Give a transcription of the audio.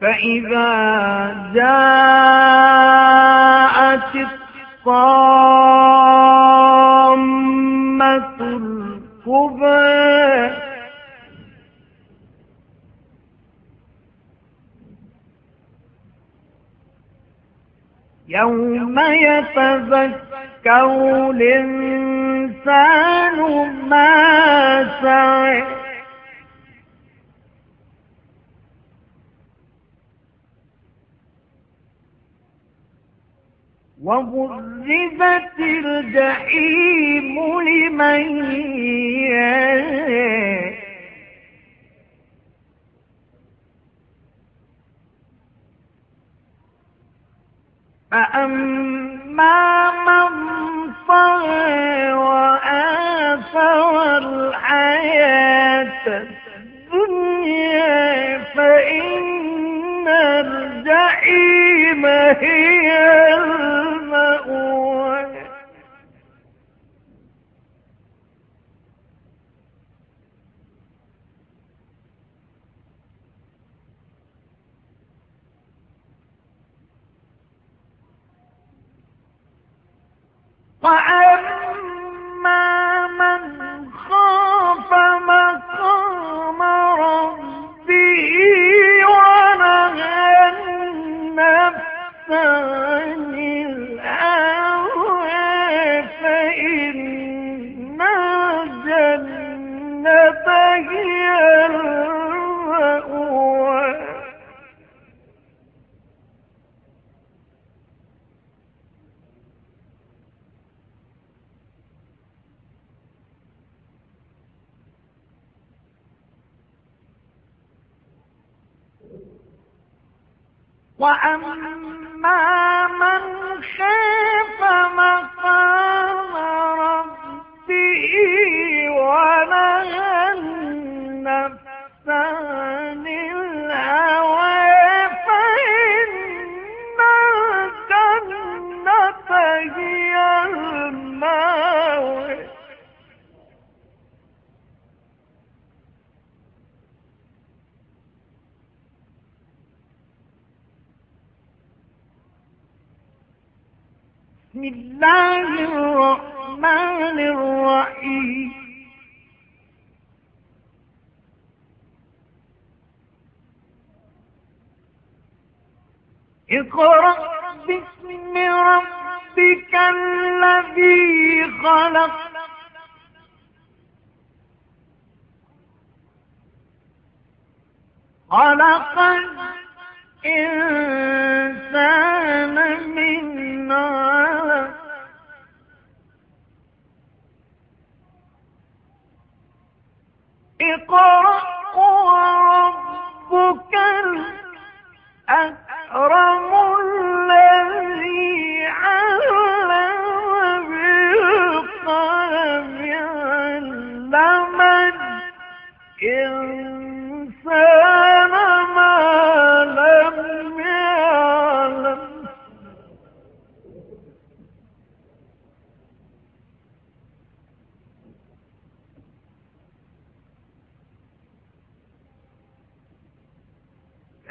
فإذا جاءت الطامة الكبرى يوم يتذكر الإنسان ما سعى وبرزت الجحيم لمن فأما من طغى وآثر الحياة الدنيا فإن الجحيم هي وأما وأما من خاف مقام بسم الله الرحمن الرحيم. اقرأ باسم ربك الذي خلق. خلق الإنسان اقرأ وربك الأكرم.